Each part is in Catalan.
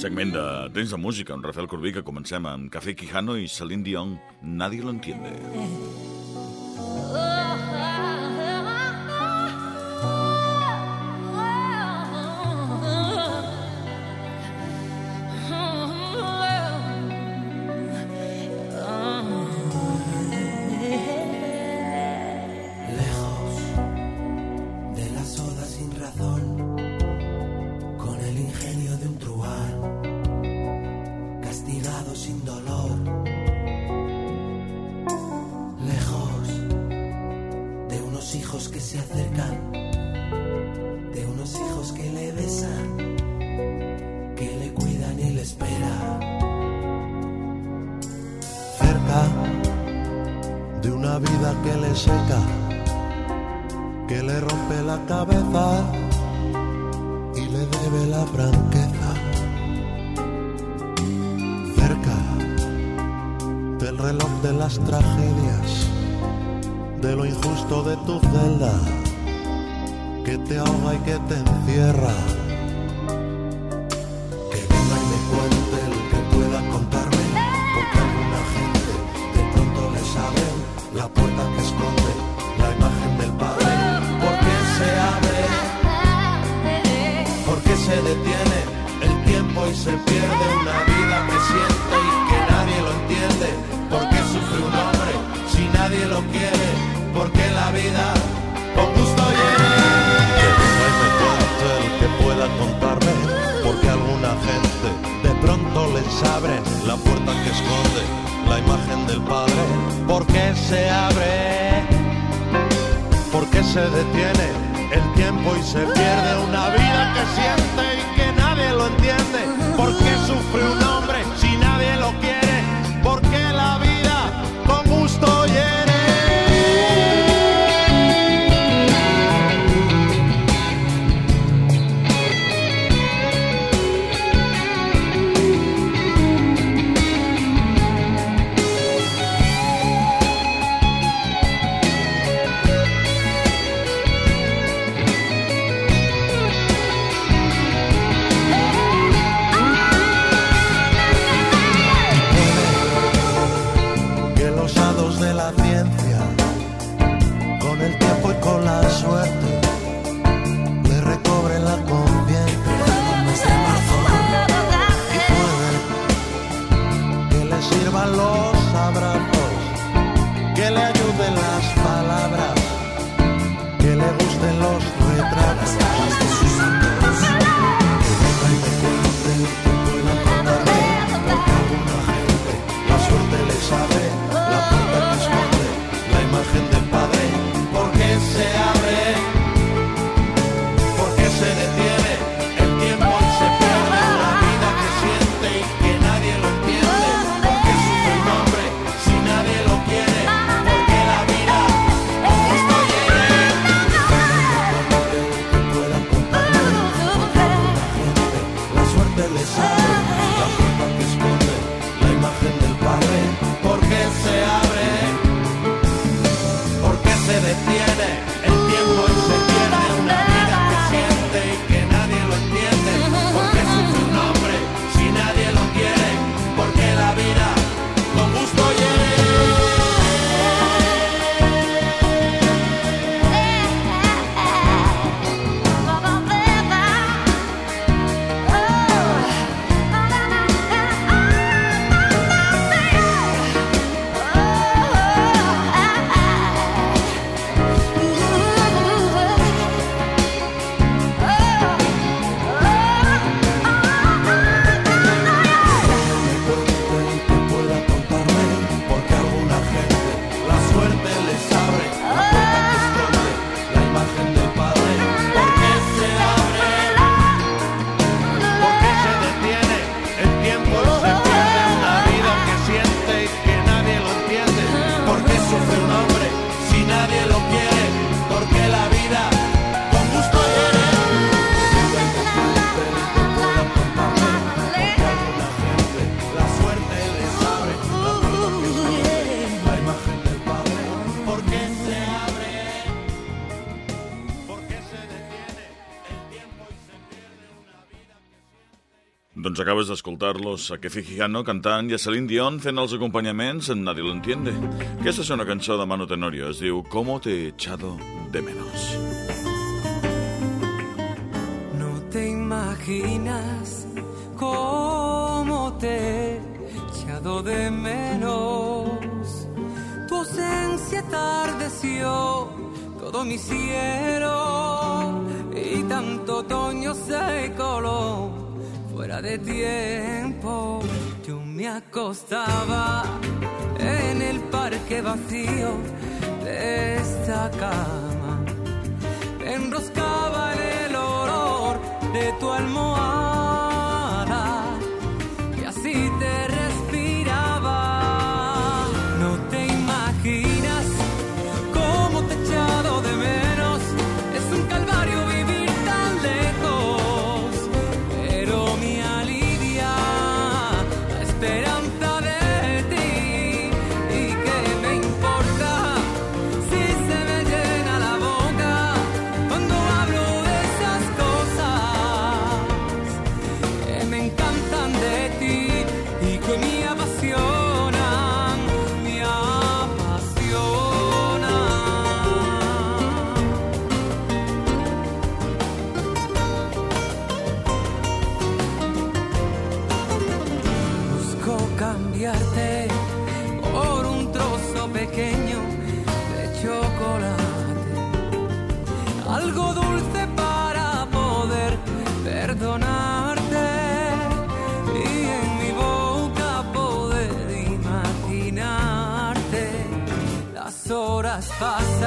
Segment de Tens de Música amb Rafael Corbí que comencem amb Café Quijano i Celine Dion Nadie lo entiende. Eh. de una vida que le seca, que le rompe la cabeza y le debe la franqueza. Cerca del reloj de las tragedias, de lo injusto de tu celda, que te ahoga y que te encierra les abren la puerta que esconde la imagen del Padre. ¿Por qué se abre? ¿Por qué se detiene el tiempo y se pierde una vida que siente y que nadie lo entiende? ¿Por qué sufre un hombre si nadie lo quiere? ¿Por qué la vida? Doncs acabes d'escoltar-los a Kefi Gigano cantant i a Celine Dion fent els acompanyaments en Nadie lo entiende. Aquesta és una cançó de Mano Tenorio, es diu Como te he echado de menos. No te imaginas cómo te he echado de menos Tu ausencia tardeció todo mi cielo y tanto otoño se coló fuera de tiempo. Yo me acostaba en el parque vacío de esta cama. Me enroscaba en el olor de tu almohada. por un trozo pequeño de chocolate. Algo dulce para poder perdonarte y en mi boca poder imaginarte. Las horas pasan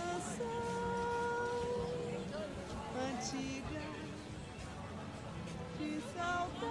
canção antiga de saudade.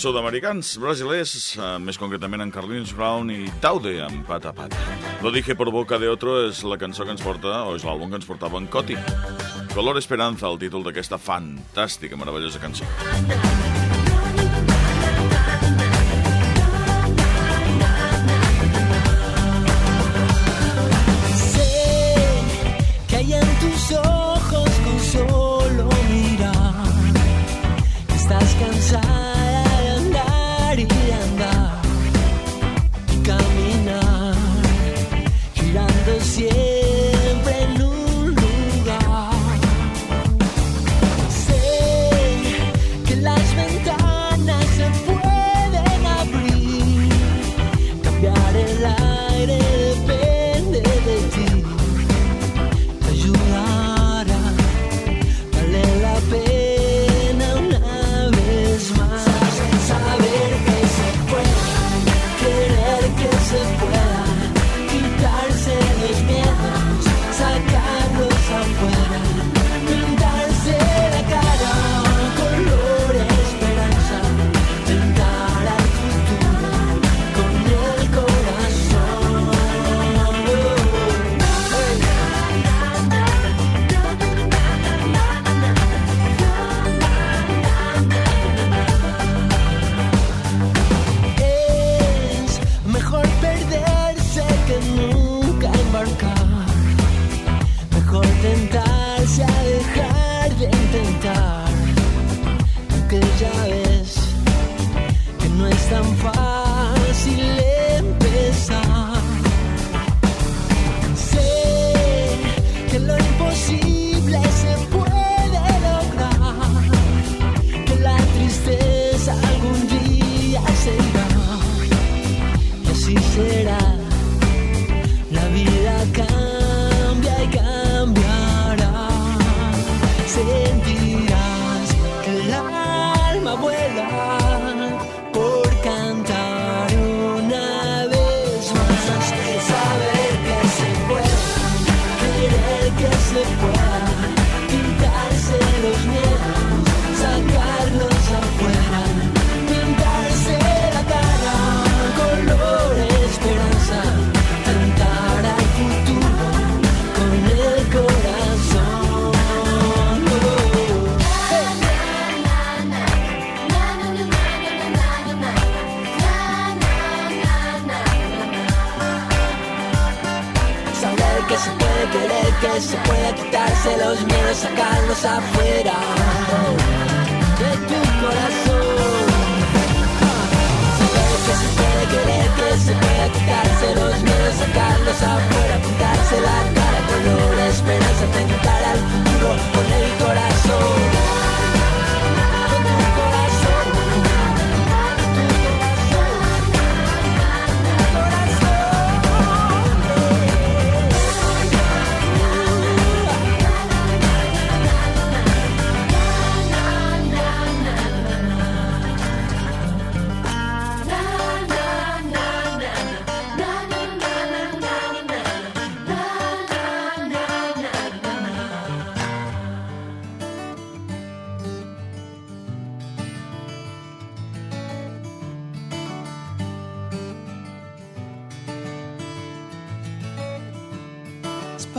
sud-americans, brasilers, eh, més concretament en Carlins Brown i Taude, amb Pata Pata. Lo dije por boca de otro és la cançó que ens porta, o és l'àlbum que ens portava en Coti. Color Esperanza, el títol d'aquesta fantàstica, meravellosa cançó. será. Los miedos, sacarlos afuera de tu corazón. Saber que se puede querer, que se puede quitarse los miedos, sacarlos afuera, pintarse la cara color, esperanza, tentar al futuro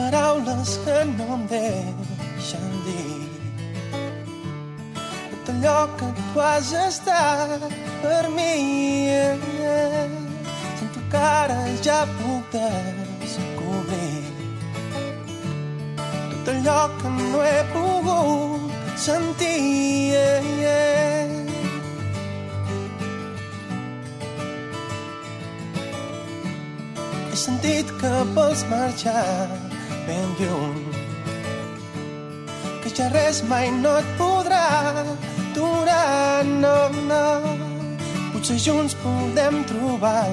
paraules que no em deixen dir tot allò que tu has estat per mi. Sento que ara ja puc descobrir tot allò que no he pogut sentir. He sentit que vols marxar ben lluny que ja res mai no et podrà durar, no, no. Potser junts podem trobar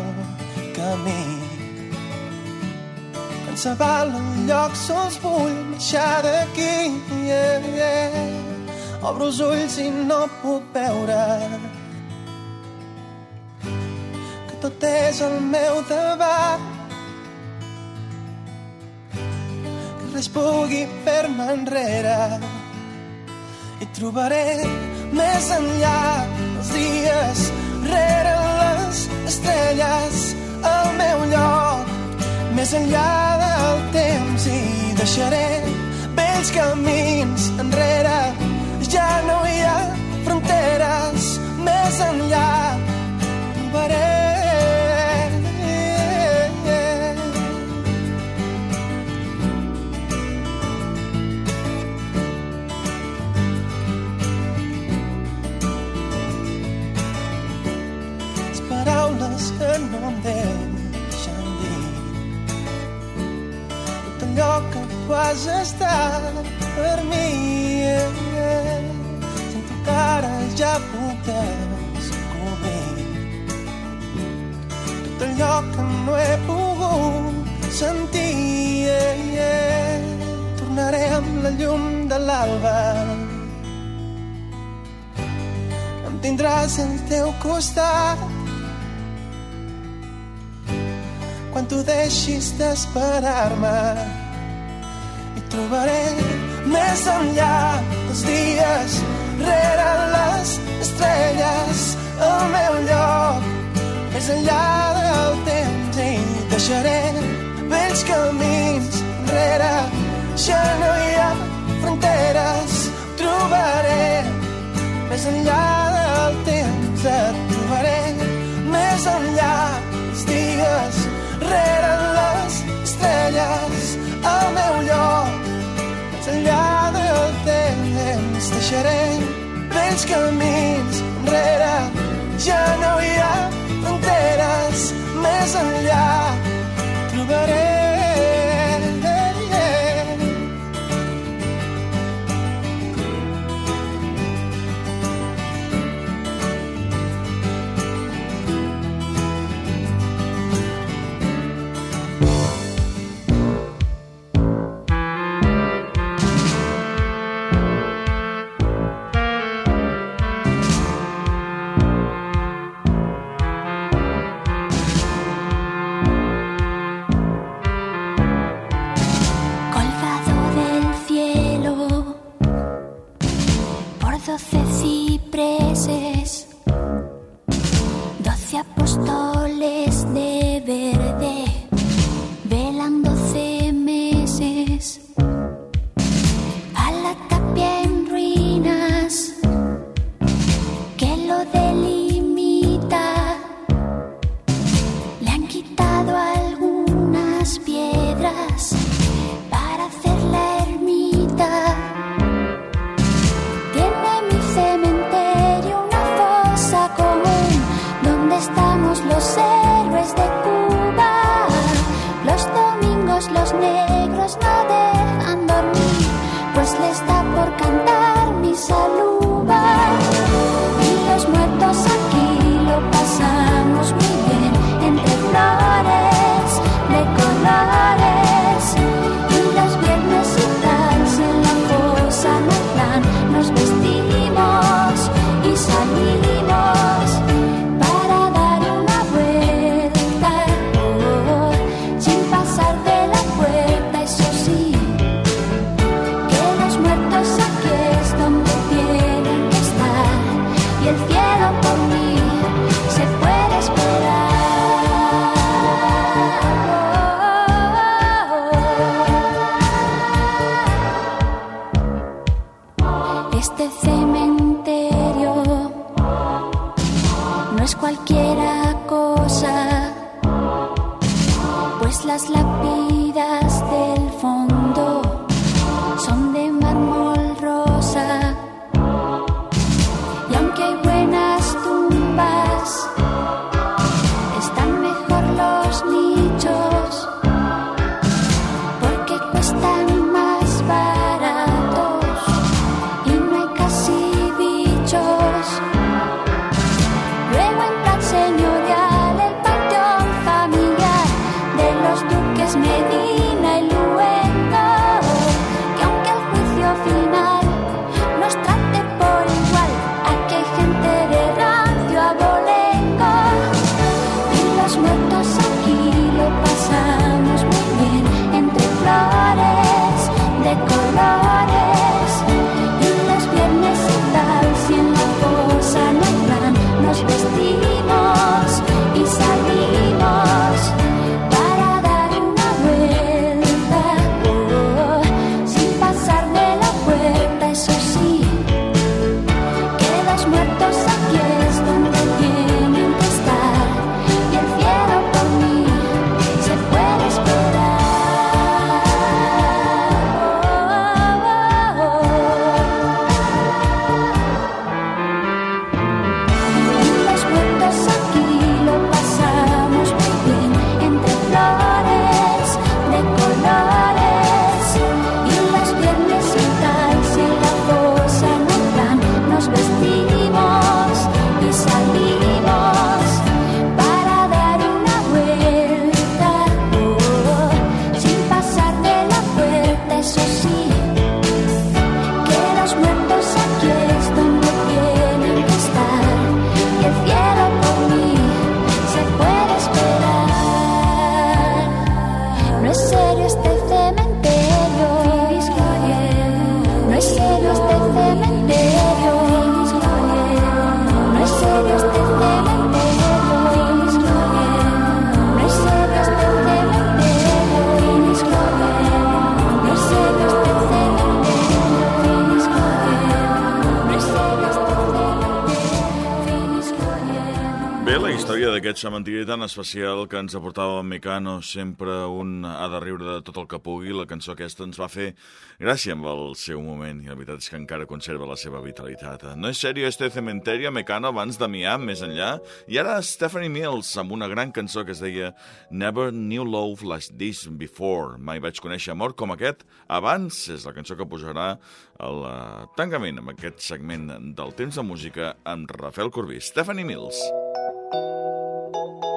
el camí. Que ens aval el lloc, sols vull marxar d'aquí. Yeah, yeah. Obro els ulls i no puc veure que tot és al meu davant. Res pugui fer-me enrere. I trobaré més enllà els dies rere les estrelles al meu lloc. Més enllà del temps i deixaré vells camins enrere. Ja no hi ha fronteres més enllà trobaré deixen dir tot allò que tu per mi sento que ara ja puc descobrir tot allò que no he pogut sentir tornaré amb la llum de l'alba. Em tindràs al teu costat tu deixis d'esperar-me i trobaré més enllà els dies rere les estrelles el meu lloc més enllà del temps i deixaré vells camins enrere ja no hi ha fronteres trobaré més enllà del temps et trobaré més enllà els dies rere les estrelles al meu lloc. Més enllà del temps deixaré vells camins enrere. Ja no hi ha fronteres més enllà Maig cementiri tan especial que ens aportava Mecano, sempre un ha de riure de tot el que pugui, la cançó aquesta ens va fer gràcia amb el seu moment i la veritat és que encara conserva la seva vitalitat. No és sèrio este cementerio, Mecano, abans de Miami, més enllà, i ara Stephanie Mills amb una gran cançó que es deia Never New Love Like This Before. Mai vaig conèixer amor com aquest abans, és la cançó que posarà el eh, tancament amb aquest segment del temps de música amb Rafael Corbí. Stephanie Mills. Thank you.